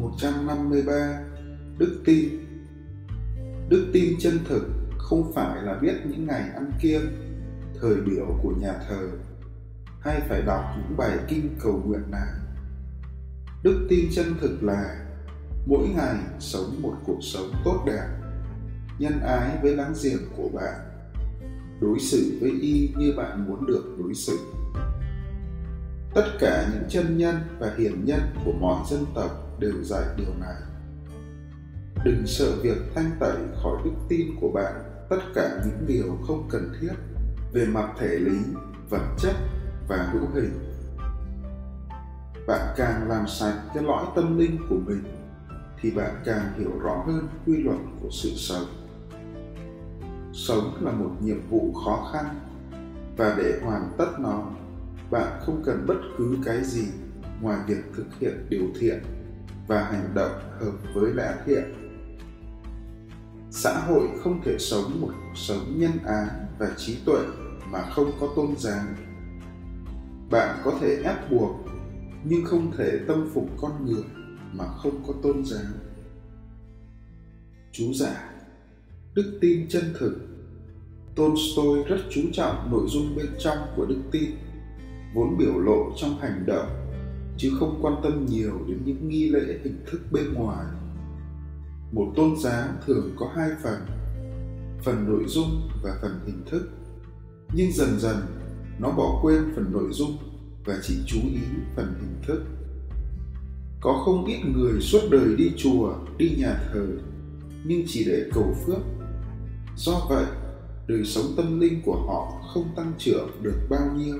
153 Đức tin Đức tin chân thực không phải là biết những ngày ăn kiêng, thời biểu của nhà thờ, hay phải đọc những bài kinh cầu nguyện nào. Đức tin chân thực là mỗi ngày sống một cuộc sống tốt đẹp, nhân ái với láng giềng của bạn, đối xử với y như bạn muốn được đối xử tất cả những chân nhân và hiền nhân của mọi dân tộc đều dạy điều này. Đừng sợ việc thanh tẩy khỏi đức tin của bạn, tất cả những điều không cần thiết về mặt thể lý, vật chất và hữu hình. Bạn càng làm sạch cái lõi tâm linh của mình, thì bạn càng hiểu rõ hơn quy luật của sự sống. Sống là một nhiệm vụ khó khăn, và để hoàn tất nó, bạn không cần bất cứ cái gì ngoài việc thực hiện điều thiện và hành động hợp với lẽ thiện. Xã hội không thể sống một cuộc sống nhân ái và trí tuệ mà không có tôn giáo. Bạn có thể ép buộc nhưng không thể tâm phục con người mà không có tôn giáo. Chú giả, đức tin chân thực. Tolstoy rất chú trọng nội dung bên trong của đức tin vốn biểu lộ trong hành động chứ không quan tâm nhiều đến những nghi lễ hình thức bên ngoài. Một tôn giáo thường có hai phần phần nội dung và phần hình thức. Nhưng dần dần, nó bỏ quên phần nội dung và chỉ chú ý phần hình thức. Có không ít người suốt đời đi chùa, đi nhà thờ, nhưng chỉ để cầu phước. Do vậy, đời sống tâm linh của họ không tăng trưởng được bao nhiêu.